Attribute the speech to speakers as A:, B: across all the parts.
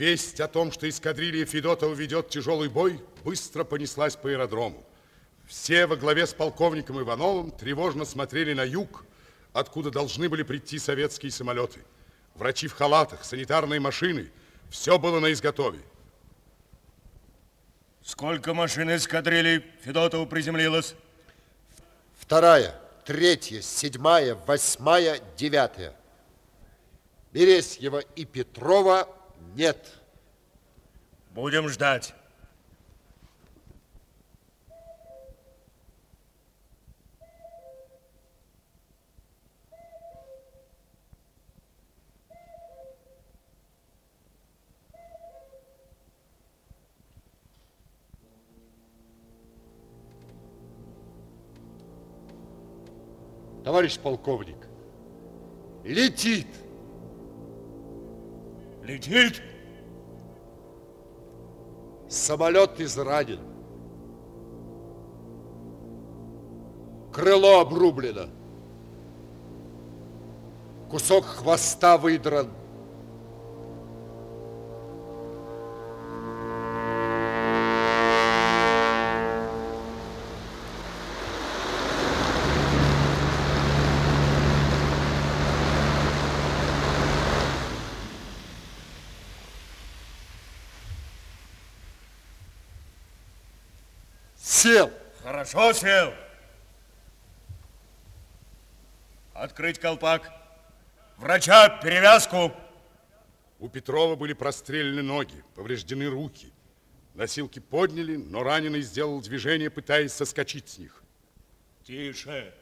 A: Весть о том, что эскадрилья Федотова ведет тяжелый бой, быстро понеслась по аэродрому. Все во главе с полковником Ивановым тревожно смотрели на юг, откуда должны были прийти советские самолеты. Врачи в халатах, санитарные машины, все было на изготове.
B: Сколько машин эскадрильи Федотова приземлилось?
C: Вторая, третья, седьмая, восьмая, девятая. Бересьева и Петрова нет.
B: Будем ждать.
C: Товарищ полковник, летит.
B: Летит?
C: Самолет изранен. Крыло обрублено. Кусок хвоста выдран. Сел.
B: Хорошо сел. Открыть колпак. Врача, перевязку.
A: У Петрова были прострелены ноги, повреждены руки. Носилки подняли, но раненый сделал движение, пытаясь соскочить с них.
B: Тише,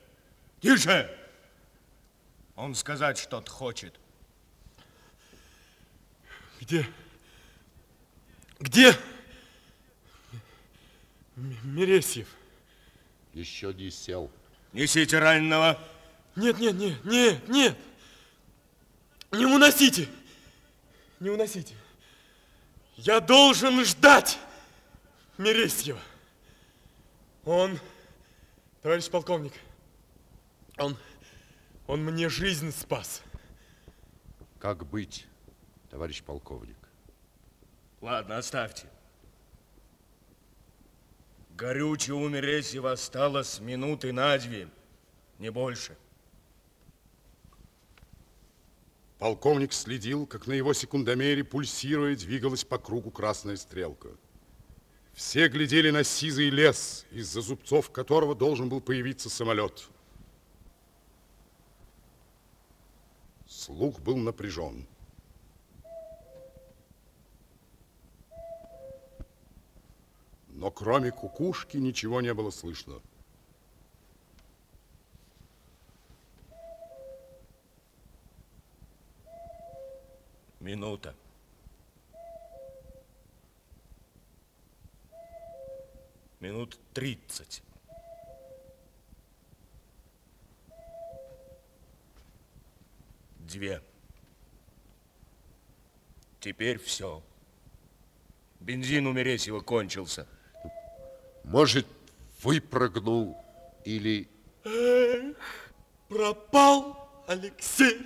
B: тише. Он сказать что-то хочет.
D: Где? Где? Мересьев.
C: Еще не сел.
B: Несите раненого.
D: Нет, нет, нет, нет, нет. Не уносите. Не уносите. Я должен ждать Мересьева. Он, товарищ полковник, он, он мне жизнь спас.
C: Как быть, товарищ полковник?
B: Ладно, оставьте. Горючее у Мересьева осталось минуты на две, не больше.
A: Полковник следил, как на его секундомере, пульсируя, двигалась по кругу красная стрелка. Все глядели на сизый лес, из-за зубцов которого должен был появиться самолет. Слух был напряжен. Но кроме кукушки ничего не было слышно.
B: Минута. Минут тридцать. Две. Теперь все. Бензин у Мересьева кончился.
C: Может, выпрыгнул или...
D: Эх, пропал Алексей.